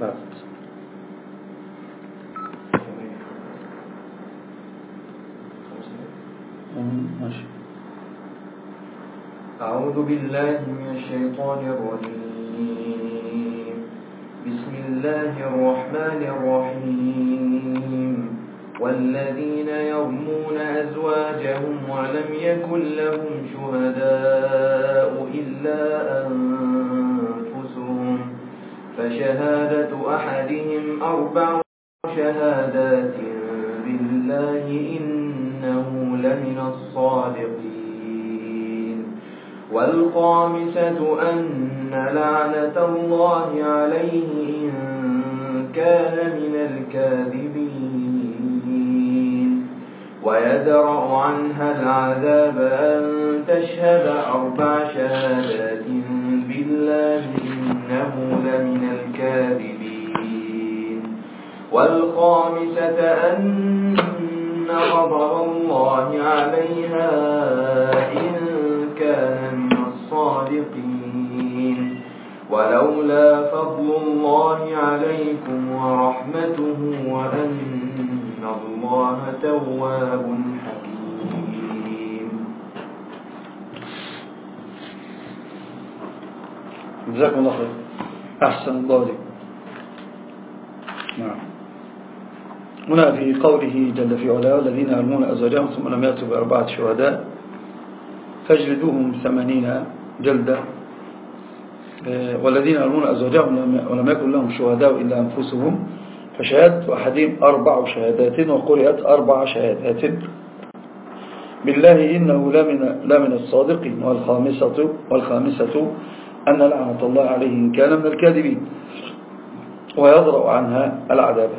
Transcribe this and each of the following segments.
بس أعوذ بالله من الشيطان الرجيم. بسم الله الرحمن الرحيم. والذين يرمون أزواجهم ولم يكن لهم شهداء إلا أن فشهادة أحدهم أربع شهادات بالله إنه لمن الصادقين. والقامسة أن لعنة الله عليه إن كان من الكاذبين. ويدرأ عنها العذاب أن تشهد أربع شهادات بالله لمن الكاذبين والخامسة أن غضب الله عليها إن كان من الصادقين ولولا فضل الله عليكم ورحمته وأن الله تواب حكيم. جزاكم الله خير. أحسن الله نعم. هنا في قوله جل في علاه الذين أرمون أزواجهم ثم لم يأتوا بأربعة شهداء فاجلدوهم ثمانين جلدة. آه، والذين أرمون أزواجهم ولم يكن لهم شهداء إلا أنفسهم فشهادة أحدهم أربع شهادات وقرئت أربع شهادات. بالله إنه لمن, لمن الصادقين والخامسة, والخامسة أن لعنة الله عليه إن كان من الكاذبين ويضرأ عنها العذاب.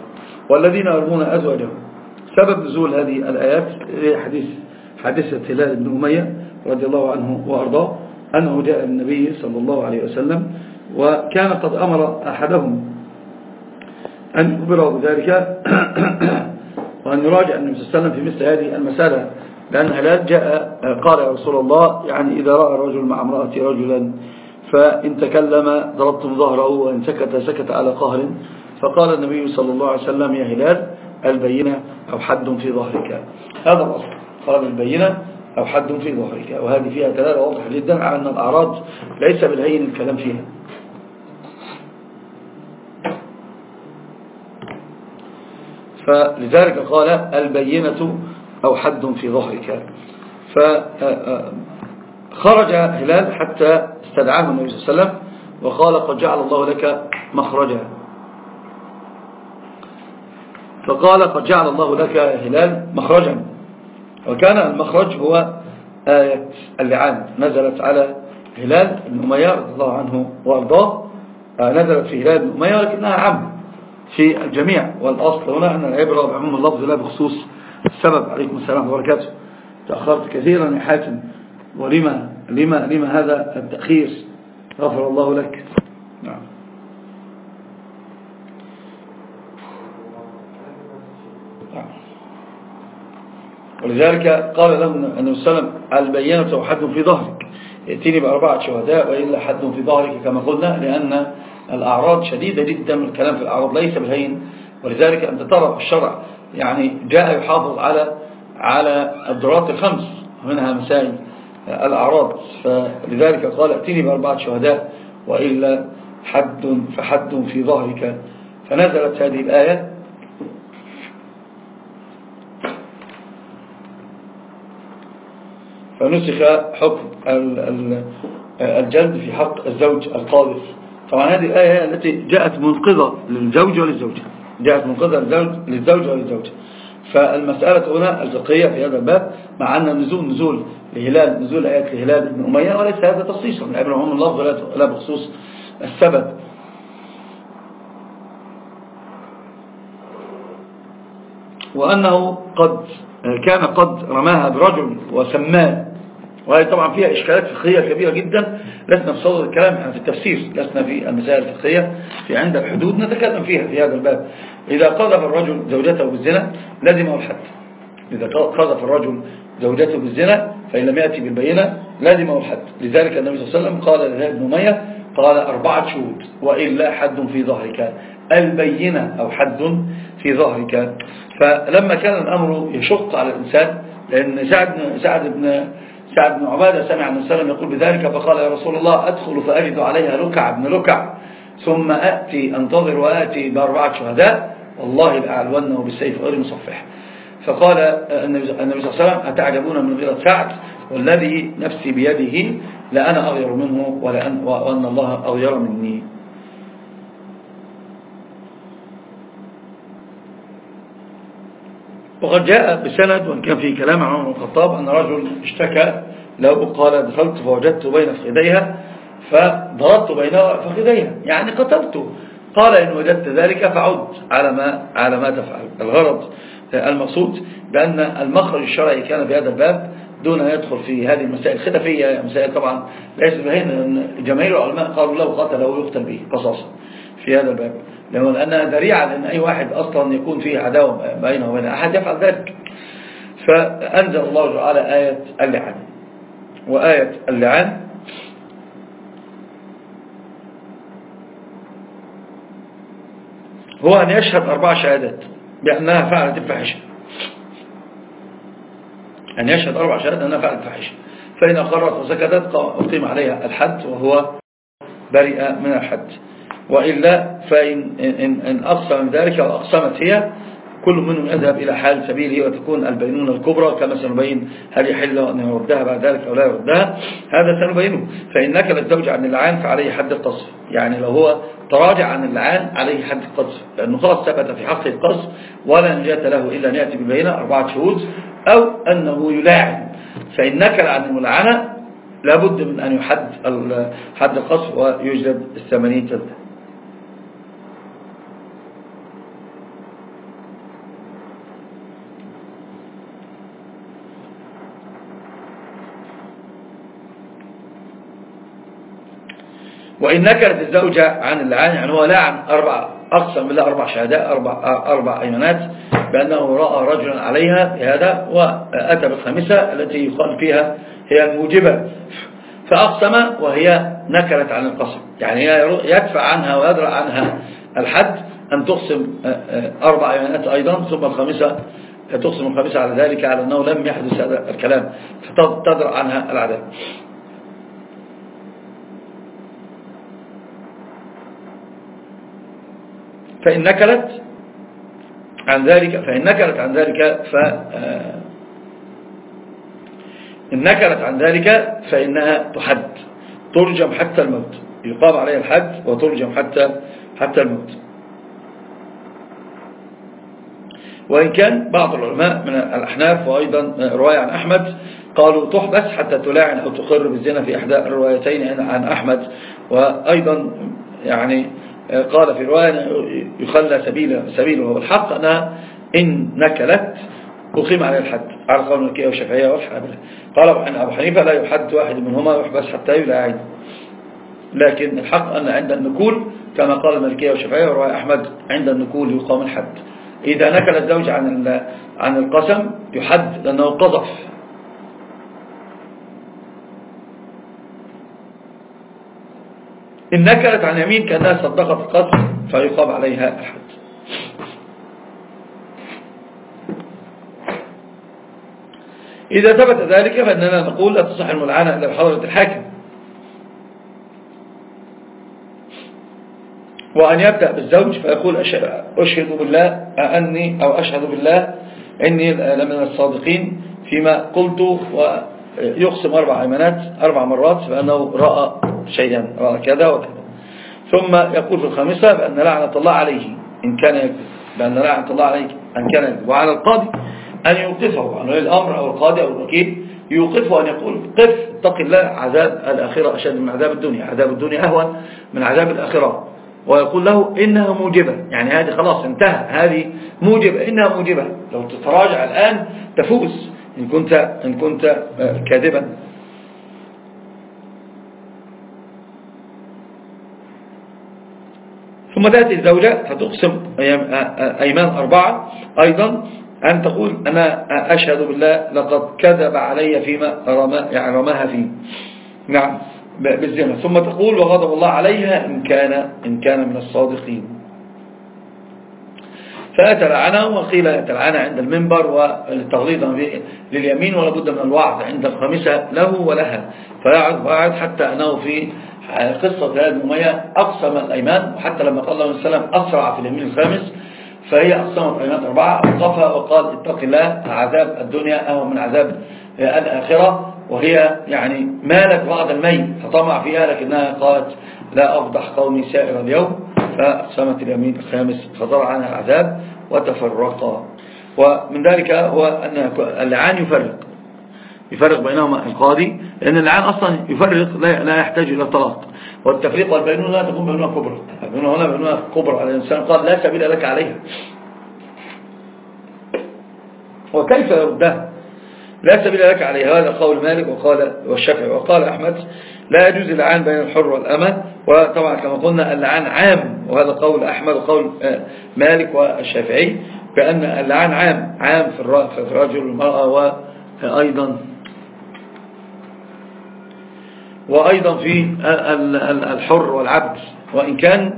والذين يرمون أزواجهم. سبب نزول هذه الآيات حديث حادثة هلال بن أمية رضي الله عنه وأرضاه أنه جاء النبي صلى الله عليه وسلم وكان قد أمر أحدهم أن يخبره بذلك وأن يراجع النبي صلى الله عليه وسلم في مثل هذه المسألة لأن هلال جاء قال يا رسول الله يعني إذا رأى الرجل مع امرأة رجلا فإن تكلم ضربتم ظهره وإن سكت سكت على قهر فقال النبي صلى الله عليه وسلم يا هلال البينة أو حد في ظهرك. هذا الأصل قال البينة أو حد في ظهرك. وهذه فيها دلالة واضحة جدا على أن الأعراض ليس بالهين الكلام فيها. فلذلك قال البينة أو حد في ظهرك. آه، آه، خرج هلال حتى استدعاه النبي صلى الله عليه وسلم وقال قد جعل الله لك مخرجا. فقال قد جعل الله لك هلال مخرجا. وكان المخرج هو آية اللعان. نزلت على هلال بن أمية رضي الله عنه وأرضاه. آه، نزلت في هلال بن أمية ولكنها عم في الجميع. والأصل هنا أن العبرة بعموم اللفظ لا بخصوص السبب. عليكم السلام وبركاته تأخرت كثيرا يا حاتم. ولما لما لما هذا التأخير. غفر الله لك. نعم. نعم. ولذلك قال لهم أنه السلام البيانة وحد في ظهرك. ائتني بأربعة شهداء وإلا حد في ظهرك كما قلنا لأن الأعراض شديدة جدا الكلام في الأعراض ليس بالهين. ولذلك أنت ترى الشرع يعني جاء يحافظ على على الدرات الخمس منها مسائل الأعراض فلذلك قال ائتني بأربعة شهداء وإلا حد فحد في ظهرك. فنزلت هذه الآية. فنسخ حكم الجلد في حق الزوج القاذف. طبعا هذه الآية التي جاءت منقذة للزوج وللزوجة. جاءت منقذة للزوج وللزوجة. فالمسألة هنا الفقهية في هذا الباب مع أن نزول نزول لهلال نزول آيات لهلال بن أمية وليس هذا تخصيصا يعني من عبر عموم اللفظ لا بخصوص السبب. وأنه قد كان قد رماها برجل وسماه وهي طبعا فيها إشكالات فقهية كبيرة جدا. لسنا في صدر الكلام إحنا في التفسير لسنا في المسائل الفقهية. في عند الحدود نتكلم فيها في هذا الباب. إذا قذف الرجل زوجته بالزنا لزمه الحد. إذا قذف الرجل زوجته بالزنا فإن لم يأتي بالبينة لازمه الحد. لذلك النبي صلى الله عليه وسلم قال لذلك ابن قال أربعة شهود وإلا حد في ظهرك. البينة أو حد في ظهرك. فلما كان الأمر يشق على الإنسان لأن سعد, سعد بن سعد بن عبادة سمع النبي صلى الله عليه وسلم يقول بذلك فقال يا رسول الله أدخل فأجد عليها ركع ابن ركع ثم أأتي أنتظر وآتي بأربعة شهداء والله لأعلونه بالسيف غير مصفح فقال النبي صلى الله عليه وسلم أتعجبون من غيرة سعد والذي نفسي بيده لأنا أغير منه ولا أن وأن الله أغير مني. وقد جاء بسند وإن كان في كلام عمر بن الخطاب أن رجل اشتكى له قال دخلت فوجدت بين فخذيها فضربت بين فخذيها يعني قتلته. قال إن وجدت ذلك فعد على ما, على ما تفعل. الغرض المقصود بأن المخرج الشرعي كان في هذا الباب دون أن يدخل في هذه المسائل الخلافية يعني مسائل طبعا ليس بهين جماهير العلماء قالوا له قتله ويقتل به قصاصا في هذا الباب. لأنها ذريعة لأن أي واحد أصلا يكون فيه عداوة بينه وبين أحد يفعل ذلك. فأنزل الله تعالى آية اللعان وآية اللعان هو أن يشهد أربع شهادات. بأنها فعلت الفحشة أن يشهد أربع شهادات أنها فعلت الفحشة فإن قررت وسكتت أقيم عليها الحد وهو برئ من الحد. وإلا فإن إن إن أقسم ذلك أو أقسمت هي كل منهم يذهب إلى حال سبيله وتكون البينونة الكبرى كما سنبين هل يحل أن يردها بعد ذلك أو لا يردها. هذا سنبينه. فإنك للزوج عن العان فعليه حد القصف يعني لو هو تراجع عن العان عليه حد القصف لأنه خلاص ثبت في حقه القصف ولا نجاة له إلا أن يأتي بالبينة أربعة شهود أو أنه يلاعن. فإنك عن الملعنة لابد من أن يحد حد القصف ويجلب الثمانين جلدة. وإن نكرت الزوجة عن العان يعني هو لعن أربع أقسم بالله أربع شهادات أربع, أربع أيمانات بأنه رأى رجلا عليها هذا وأتى بالخامسة التي يقال فيها هي الموجبة. فأقسم وهي نكرت عن القسم. يعني يدفع عنها ويدرع عنها الحد أن تقسم آه، آه، أربع أيمانات أيضا ثم الخامسة تقسم الخامسة على ذلك على أنه لم يحدث هذا الكلام فتدرع عنها العذاب. فإن نكلت عن ذلك فإن نكلت عن ذلك ف آه، إن نكلت عن ذلك فإنها تحد. ترجم حتى الموت. يقام عليها الحد وترجم حتى حتى الموت. وإن كان بعض العلماء من الأحناف وأيضا رواية عن أحمد قالوا تحبس حتى تلاعن أو تقر بالزنا في إحدى الروايتين عن أحمد. وأيضا يعني قال في رواية يخلى سبيله سبيله والحق الحق أنها إن نكلت أقيم على الحد. على قول الملكية والشافعية والحنابلة قال أن أبو حنيفة لا يحد واحد منهما يحبس حتى يلاعن لكن الحق أن عند النكول كما قال الملكية وشفعية ورواية أحمد عند النكول يقام الحد. إذا نكل الزوج عن عن القسم يحد لأنه قذف. إن نكرت عن يمين كأنها صدقت القتل فيقام عليها أحد. إذا ثبت ذلك فإننا نقول لا تصح الملعنة إلا بحضرة الحاكم. وأن يبدأ بالزوج فيقول أشهد بالله أني أو أشهد بالله إني لمن الصادقين فيما قلت وأشهد يقسم أربع أيمانات أربع مرات بأنه رأى شيئا رأى كذا وكذا. ثم يقول في الخامسة بأن لعنة الله عليه إن كان يكذب بأن لعنة الله عليه أن كان يكذب وعلى القاضي أن يوقفه عن ولي الأمر أو القاضي أو الوكيل يوقفه أن يقول قف اتق الله عذاب الآخرة أشد من عذاب الدنيا. عذاب الدنيا أهون من عذاب الآخرة. ويقول له إنها موجبة. يعني هذه خلاص انتهى. هذه موجبة. إنها موجبة. لو تتراجع الآن تفوز. إن كنت, إن كنت آه، كاذبا. ثم تأتي الزوجة فتقسم آه، آه، أيمان أربعة. أيضا أن تقول أنا أشهد بالله لقد كذب علي فيما يعني رماها فيه. نعم بالزنا. ثم تقول وغضب الله عليها إن كان, إن كان من الصادقين. سيأتل لعنة وقيل يأتل عند المنبر والتغليط لليمين ولا بد من الوعظ عند الخامسة له ولها. فيعد وعد حتى أنه في قصة هذه الممية أقسم الأيمان وحتى لما قال الله عليه أسرع في اليمين الخامس فهي أقسمت أيمان أربعة أقفى وقال اتق الله عذاب الدنيا أو من عذاب الآخرة وهي يعني مالك بعض المين فطمع فيها لكنها قالت لا أفضح قومي سائر اليوم. سمت اليمين الخامس فضل عنها العذاب وتفرقا ومن ذلك هو أن اللعان يفرق. يفرق بينهما القاضي لأن اللعان أصلا يفرق لا يحتاج إلى طلاق. والتفريق والبينون لا تكون بينها كبرى. البينونة هنا بينونة كبرى. على الإنسان قال لا سبيل لك عليها. وكيف يردها لا سبيل لك عليها. هذا قول مالك وقال والشافعي وقال أحمد لا يجوز اللعان بين الحر والأمة وطبعا كما قلنا اللعان عام وهذا قول أحمد وقول آه، مالك والشافعي بأن اللعان عام عام في الرجل والمرأة وأيضا وأيضا في الحر والعبد. وإن كان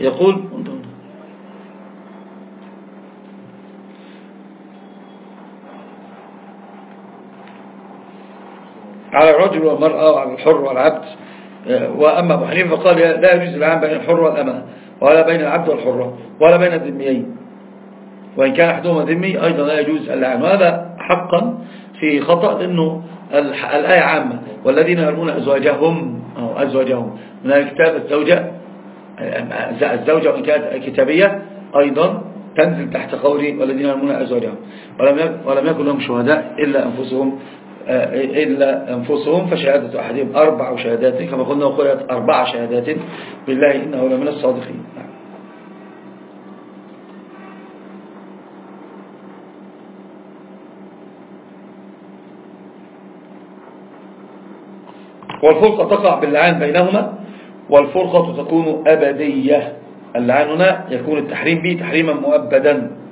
يقول على الرجل والمرأة وعلى الحر والعبد آه، وأما أبو حنيفة قال لا يجوز العام بين الحر والأمة ولا بين العبد والحرة ولا بين الذميين. وإن كان أحدهما ذمي أيضا لا يجوز العام. وهذا حقا في خطأ لأنه الآية عامة. والذين يرمون أزواجهم أو أزواجهم من الكتاب الزوجة آه، الزوجة وإن كانت كتابية أيضا تنزل تحت قولي والذين يرمون أزواجهم. ولم يكن لهم شهداء إلا أنفسهم. إلا أنفسهم فشهادة أحدهم أربع شهادات كما قلنا وقلت أربع شهادات بالله إنه لمن الصادقين. نعم. والفرقة تقع باللعان بينهما والفرقة تكون أبدية. اللعان هنا يكون التحريم به تحريما مؤبدا.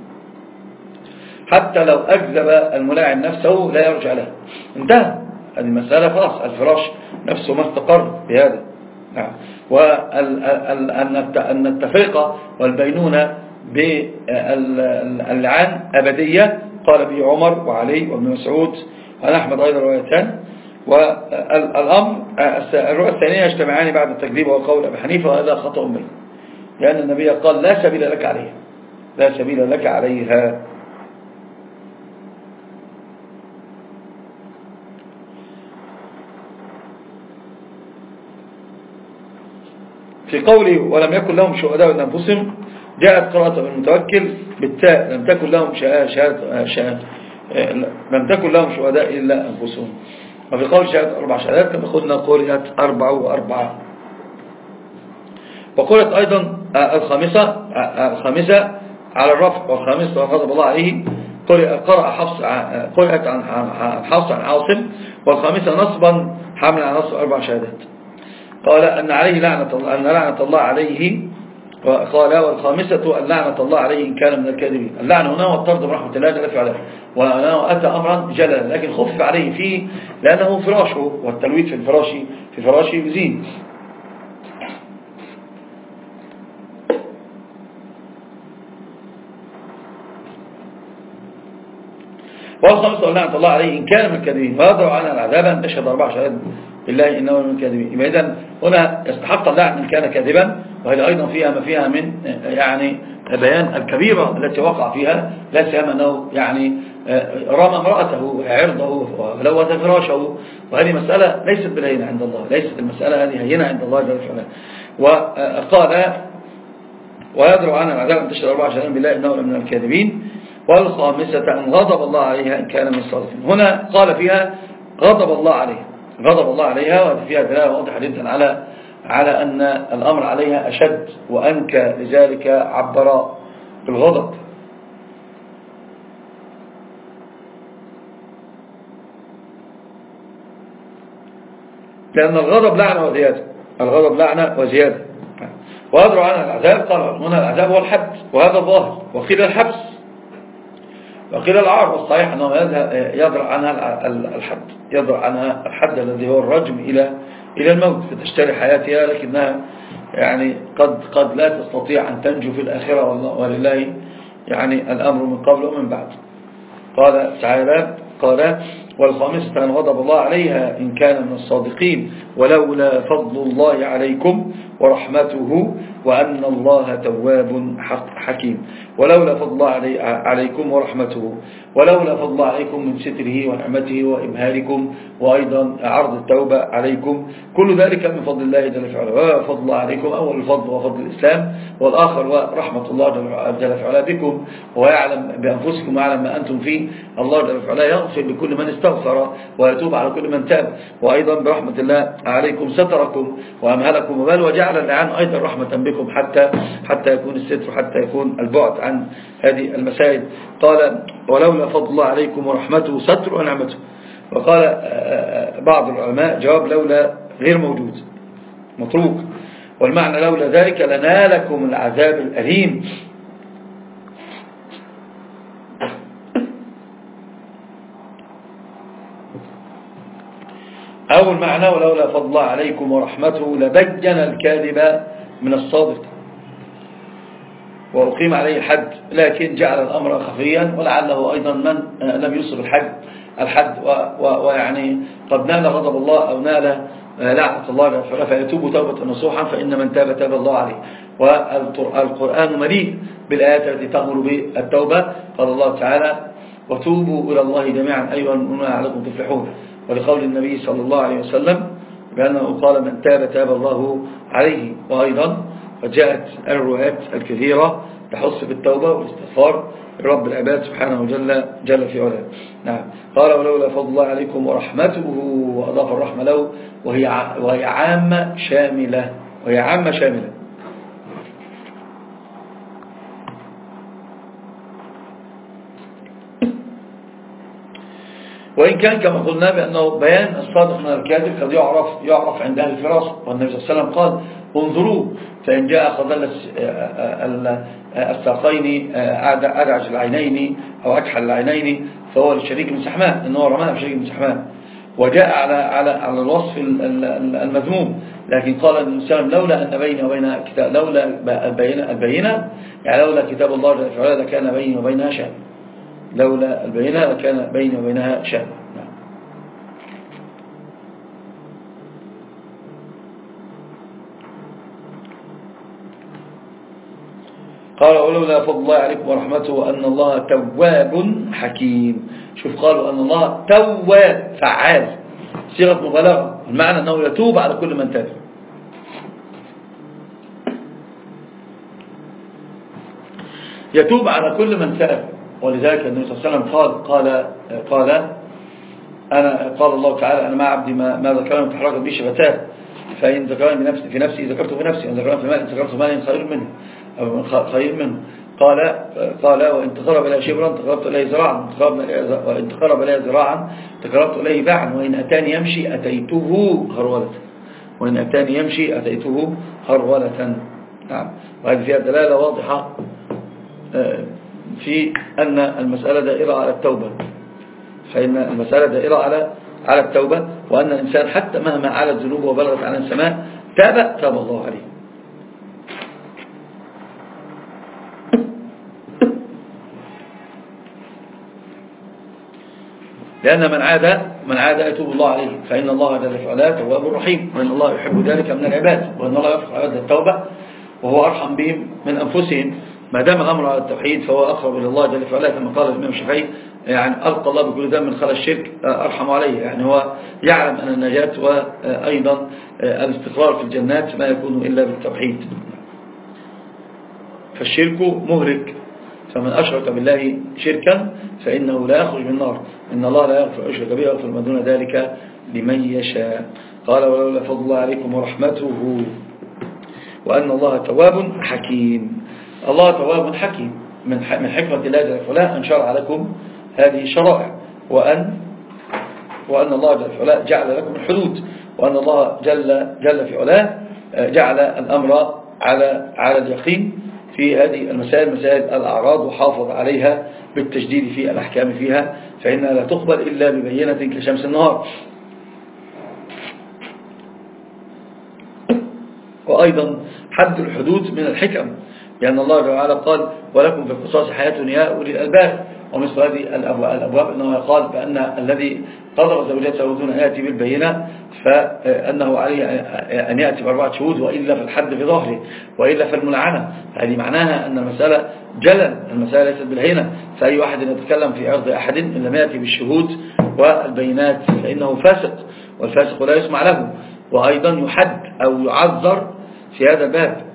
حتى لو أجذب الملاعن نفسه لا يرجع لها انتهى. هذه المسألة خلاص. الفراش نفسه ما استقر بهذا نعم. وأن التفرقة والبينونة باللعان أبدية. قال به عمر وعلي وابن مسعود. وأنا أحمد أيضا روايتان. والأمر الرؤية الثانية يجتمعان بعد التكذيب وقول أبي حنيفة. وهذا خطأ منه. لأن النبي قال لا سبيل لك عليها. لا سبيل لك عليها. في قوله ولم يكن لهم شهداء من أنفسهم جاءت قراءة المتوكل بالتاء لم تكن لهم شهادة لم تكن لهم شهداء إلا أنفسهم. وفي قول شهادة أربع شهادات كما قلنا قرأت أربع وأربعة وقلت أيضا آه، الخامسة آه، آه، الخامسة على الرفع والخامسة غضب الله عليه. قرأ قرأ حفص قرأت عن حفص عن عاصم والخامسة نصبا حمل على نصب أربع شهادات. قال أن عليه لعنة الله أن لعنة الله عليه قال والخامسة أن لعنة الله عليه إن كان من الكاذبين. اللعن هنا والطرد برحمة الله جل في علاه وأنا أتى أمرا جلا لكن خف عليه فيه لأنه فراشه والتلويد في الفراش في فراشه بزين والخامسة أن لعنة الله عليه إن كان من الكاذبين. ويضع عنها العذاب أن تشهد أربع شهادات بالله إنه من الكاذبين. إذا هنا يستحق الله إن كان كاذبا وهي أيضا فيها ما فيها من آه، يعني بيان الكبيرة التي وقع فيها لا سيما أنه يعني آه، رمى امرأته عرضه ولوث فراشه. وهذه مسألة ليست بالهينة عند الله ليست المسألة هذه هينة عند الله جل وعلا. وقال ويدرع عن العذاب أن تشهد أربعة شهرين بالله إنه من الكاذبين. والخامسة أن غضب الله عليها إن كان من الصادقين. هنا قال فيها غضب الله عليها. غضب الله عليها وهذه فيها دلالة واضحة جدا على على أن الأمر عليها أشد وأنكى لذلك عبر بالغضب. لأن الغضب لعنة وزيادة. الغضب لعنة وزيادة. ويدروا عنها العذاب قال هنا العذاب هو الحد. وهذا الظاهر. وقيل الحبس. وقيل العار والصحيح أنه يضرع عنها الحد. يضرع عنها الحد الذي هو الرجم إلى إلى الموت فتشتري حياتها لكنها يعني قد قد لا تستطيع أن تنجو في الآخرة ولله يعني الأمر من قبل ومن بعد. قال تعالى قال والخامسة أن غضب الله عليها إن كان من الصادقين ولولا فضل الله عليكم ورحمته وأن الله تواب حكيم. ولولا فضل عليكم ورحمته ولولا فضل عليكم من ستره ونعمته وإمهالكم وأيضا عرض التوبة عليكم. كل ذلك من فضل الله جل فعلا وفضل عليكم أول الفضل وفضل الإسلام والآخر ورحمة الله جل فعلا بكم ويعلم بأنفسكم ويعلم ما أنتم فيه. الله جل فعلا يغفر لكل من استغفر ويتوب على كل من تاب. وأيضا برحمة الله عليكم ستركم وأمهلكم وبال وجعل الآن أيضا رحمة بكم بكم حتى حتى يكون الستر حتى يكون البعد عن هذه المسائل. قال ولولا فضل الله عليكم ورحمته ستر ونعمته. وقال آه، آه، بعض العلماء جواب لولا غير موجود. متروك. والمعنى لولا ذلك لنالكم العذاب الأليم. أو المعنى ولولا فضل عليكم ورحمته لبين الكاذب من الصادق. وأقيم عليه الحد لكن جعل الأمر خفيا ولعله أيضا من آه، لم يصب الحد الحد ويعني قد نال غضب الله أو نال آه، لعنة الله فيتوب توبة نصوحا فإن من تاب تاب الله عليه. والقرآن مليء بالآيات التي تأمر بالتوبة. قال الله تعالى وتوبوا إلى الله جميعا أيها المؤمنون لعلكم تفلحون. ولقول النبي صلى الله عليه وسلم بأنه قال من تاب تاب الله عليه وأيضا فجاءت الروايات الكثيرة تحص بالتوبة والاستغفار رب العباد سبحانه جل, جل في علاه. نعم. قال ولولا فضل الله عليكم ورحمته وأضاف الرحمة له وهي عامة شاملة وهي عامة شاملة. وإن كان كما قلنا بأنه بيان الصادق من الكاذب قد يعرف, يعرف عند أهل الفراس. والنبي صلى الله عليه وسلم قال انظروا فإن جاء خضل الساقين أدعج العينين أو أكحل العينين فهو الشريك من سحماء إنه رماها بشريك من سحماء وجاء على على على الوصف المذموم. لكن قال النبي صلى الله عليه وسلم لولا أن بيني وبين كتاب لولا البينة يعني لولا كتاب الله جل فعلا لكان بيني وبينها شأن لولا البينة لكان بيني وبينها شهوة نعم. قال ولولا فضل الله عليكم ورحمته وأن الله تواب حكيم. شوف قالوا أن الله تواب فعال. صيغة مبالغة. المعنى أنه يتوب على كل من تاب. يتوب على كل من تاب. ولذلك النبي صلى الله عليه وسلم قال قال قال أنا قال الله تعالى أنا مع عبدي ما, ما ذكرني تحركت به شفتاه. فإن ذكرني بنفسي في نفسي ذكرته في نفسي إن ذكرني في مالي ذكرته مالي خير منه أو خير منه. قال قال وإن تقرب إلى شبرا تقربت إليه زراعا وإن تقرب إلي زراعا تقربت إليه باعا وإن أتاني يمشي أتيته هرولة وإن أتاني يمشي أتيته هرولة نعم. وهذه فيها دلالة واضحة آه، في أن المسألة دائرة على التوبة. فإن المسألة دائرة على على التوبة وأن الإنسان حتى مهما على ذنوبه وبلغت على السماء تاب تاب الله عليه. لأن من عاد من عاد يتوب الله عليه. فإن الله جل وعلا تواب رحيم. وإن الله يحب ذلك من العباد. وإن الله يفرح عباد التوبة وهو أرحم بهم من أنفسهم. ما دام الأمر على التوحيد فهو أقرب إلى الله جل فعلا كما قال الإمام الشافعي يعني ألقى الله بكل ذنب من خلى الشرك آه، أرحم عليه. يعني هو يعلم أن النجاة وأيضا آه، الاستقرار في الجنات ما يكون إلا بالتوحيد. فالشرك مهلك فمن أشرك بالله شركا فإنه لا يخرج من النار. إن الله لا يغفر أشرك به ويغفر ما دون ذلك لمن يشاء. قال ولولا فضل الله عليكم ورحمته وأن الله تواب حكيم. الله تواب حكيم من من حكمة الله جل وعلا أن شرع لكم هذه الشرائع وأن وأن الله جل في جعل لكم الحدود وأن الله جل جل في علاه جعل الأمر على على اليقين في هذه المسائل مسائل الأعراض وحافظ عليها بالتجديد في الأحكام فيها فإنها لا تقبل إلا ببينة كشمس النهار. وأيضا حد الحدود من الحكم. لأن الله تعالى قال ولكم في القصاص حياة يا أولي الألباب ومثل هذه الأبواب أنه قال بأن الذي قضى زوجته دون أن يأتي بالبينة فأنه عليه أن يأتي بأربعة شهود وإلا فالحد في ظهره وإلا فالملعنة هذه معناها أن المسألة جلا المسألة ليست بالهينة. فأي واحد يتكلم في عرض أحد إن لم يأتي بالشهود والبينات فإنه فاسق والفاسق لا يسمع له. وأيضا يحد أو يعذر في هذا الباب.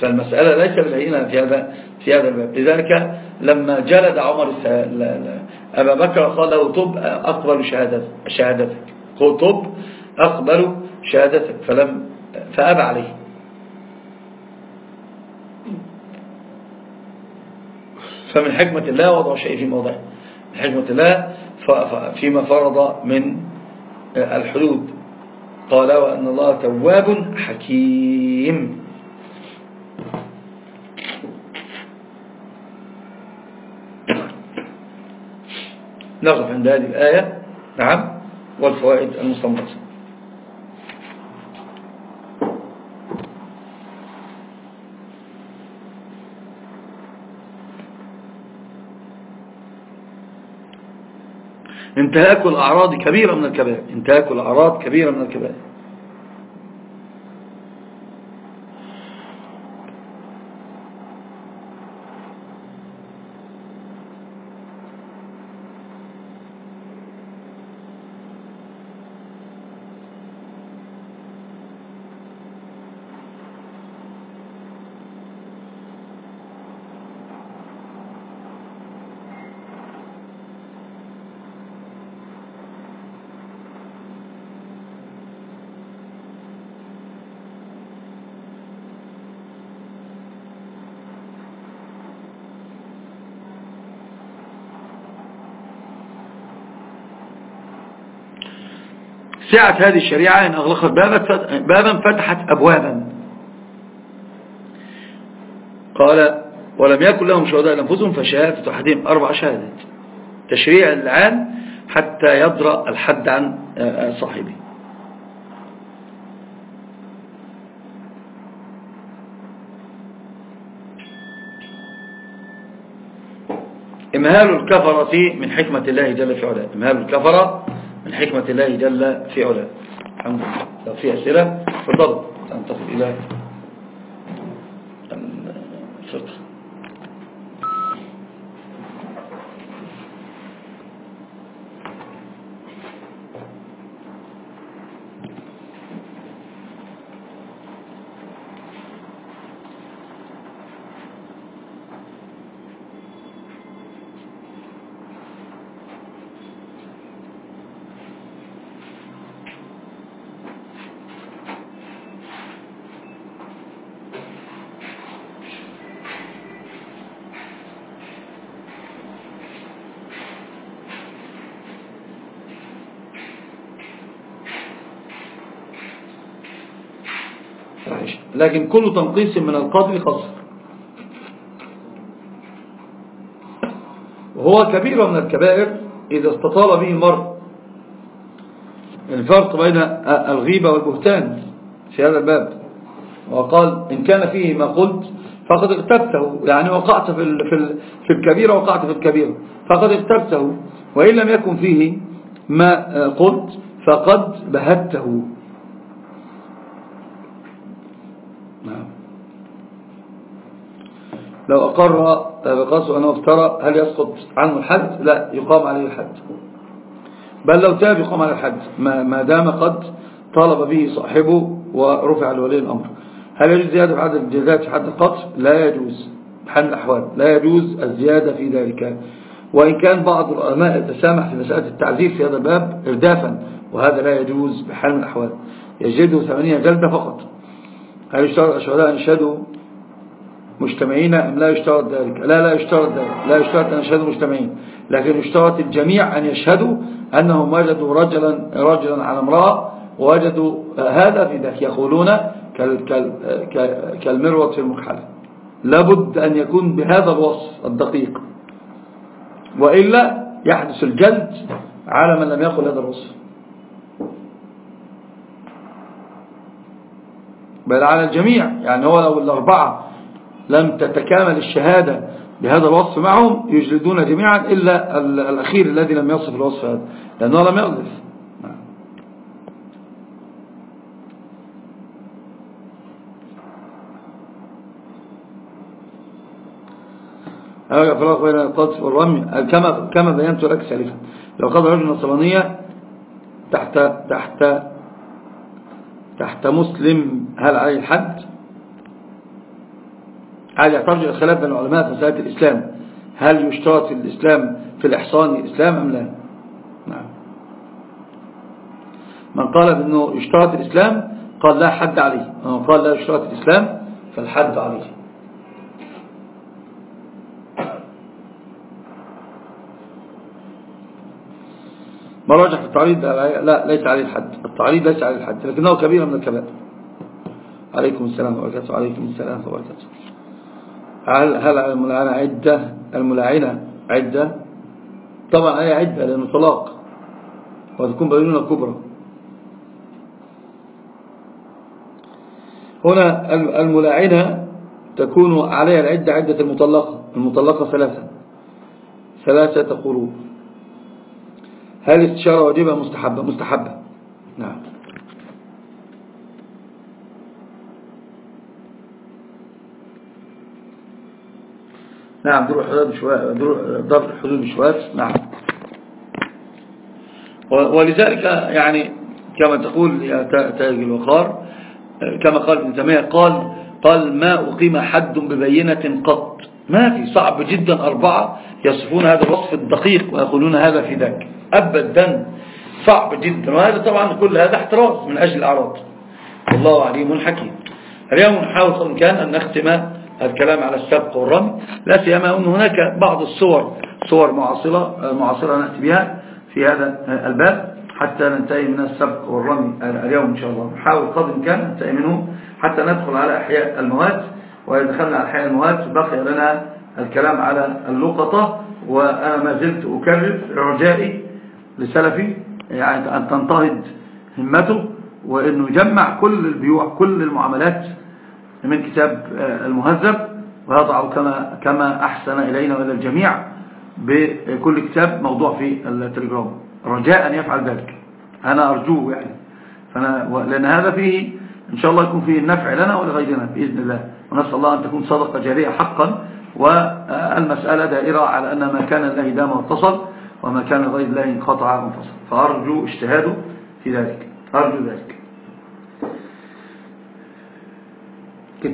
فالمسألة ليس بالعينة في هذا في هذا الباب. لذلك لما جلد عمر أبا بكر قال له طب أقبل شهادتك. قال طب أقبل شهادتك. فلم فأبى عليه. فمن حكمة الله وضع شيء في موضعه من حكمة الله فيما فرض من الحدود. قال وأن الله تواب حكيم. نقف عند هذه الآية. نعم. والفوائد المستنبطة. انتهاك الأعراض كبيرة من الكبائر. انتهاك الأعراض كبيرة من الكبائر. سعة هذه الشريعة أن أغلقت بابا فتحت أبوابا. قال ولم يكن لهم شهداء لنفسهم فشهادة أحدهم أربع شهادات. تشريع العام حتى يدرأ الحد عن آه، آه، صاحبه. إمهال الكفرة من حكمة الله جل في علا إمهال الكفرة من حكمة الله جل في علا الحمد لله. لو في أسئلة فضل أنتقل إلى الفقه. لكن كل تنقيص من القدر قصر وهو كبير من الكبائر إذا استطال به المرء. الفرق بين الغيبة والبهتان في هذا الباب. وقال إن كان فيه ما قلت فقد اغتبته. يعني وقعت في في الكبيرة وقعت في الكبيرة فقد اغتبته. وإن لم يكن فيه ما قلت فقد بهته. لو أقر طيب بقصر أنه افترى هل يسقط عنه الحد؟ لا يقام عليه الحد. بل لو تاب يقام عليه الحد. ما دام قد طالب به صاحبه ورفع لولي الأمر. هل يجوز زيادة في عدد الجزاء في حد القتل لا يجوز. بحال الأحوال. لا يجوز الزيادة في ذلك. وإن كان بعض العلماء يتسامح في مسألة التعذيب في هذا الباب إردافا وهذا لا يجوز بحال من الأحوال. يجده ثمانية جلدة فقط. هل يشترط الشهداء أن يشهدوا؟ مجتمعين أم لا يشترط ذلك. لا لا يشترط ذلك. لا يشترط أن يشهدوا مجتمعين لكن يشترط الجميع أن يشهدوا أنهم وجدوا رجلا, رجلا على امرأة ووجدوا هذا في ذلك يقولون كالمروة في المكحلة لابد أن يكون بهذا الوصف الدقيق. وإلا يحدث الجلد على من لم يقل هذا الوصف. بل على الجميع. يعني هو لو الأربعة لم تتكامل الشهادة بهذا الوصف معهم يجلدون جميعا إلا الأخير الذي لم يصف الوصف هذا لأنه لم يغلف نعم. أو إفراق بين القذف والرمي. كما كما بينت لك سالفا. لو قضى رجل نصرانية تحت تحت تحت مسلم هل عليه الحد؟ هل يعترض الخلاف بين العلماء في مسألة الإسلام. هل يشترط الإسلام في الإحصان الإسلام أم لا؟ نعم. من قال بأنه يشترط الإسلام قال لا حد عليه. ومن قال لا يشترط الإسلام فالحد عليه. ما راجع في التعريض؟ لا ليس عليه الحد. التعريض ليس عليه الحد لكنه كبير من الكبائر. عليكم السلام وبركاته عليكم السلام وبركاته هل هل على عدة؟ الملاعنة عدة؟ طبعا هي عدة لأنه طلاق وتكون بينونة كبرى هنا الملاعنة تكون عليها العدة عدة المطلقة. المطلقة ثلاثة. ثلاثة تقولون. هل استشارة واجبة؟ مستحبة. مستحبة. نعم. نعم دروع حدود شوارز دروع حدود شوارز نعم. ولذلك يعني كما تقول تاج الوقار كما قال ابن تيمية قال قال ما أقيم حد ببينة قط. ما في صعب جدا أربعة يصفون هذا الوصف الدقيق ويقولون هذا في ذاك. أبدا صعب جدا. وهذا طبعا كل هذا احتراز من أجل الأعراض. الله عليم حكيم. اليوم نحاول إن كان أن نختم الكلام على السبق والرمي لا سيما أن هناك بعض الصور صور معاصرة معاصرة نأتي بها في هذا الباب حتى ننتهي من السبق والرمي اليوم إن شاء الله. نحاول قدر الإمكان ننتهي منه حتى ندخل على أحياء الموات وإذا دخلنا على أحياء الموات بقي لنا الكلام على اللقطة وأنا ما زلت أكرر رجائي لسلفي يعني أن تنتهض همته وأنه يجمع كل البيوع كل المعاملات من كتاب آه، المهذب ويضع كما كما أحسن إلينا وإلى الجميع بكل كتاب موضوع في التليجرام. رجاء يفعل ذلك. أنا أرجوه يعني. فأنا لأن هذا فيه إن شاء الله يكون فيه النفع لنا ولغيرنا بإذن الله. ونسأل الله أن تكون صدقة جارية حقا. والمسألة دائرة على أن ما كان الله دام واتصل وما كان غير الله انقطع وانفصل فأرجو اجتهاده في ذلك. أرجو ذلك.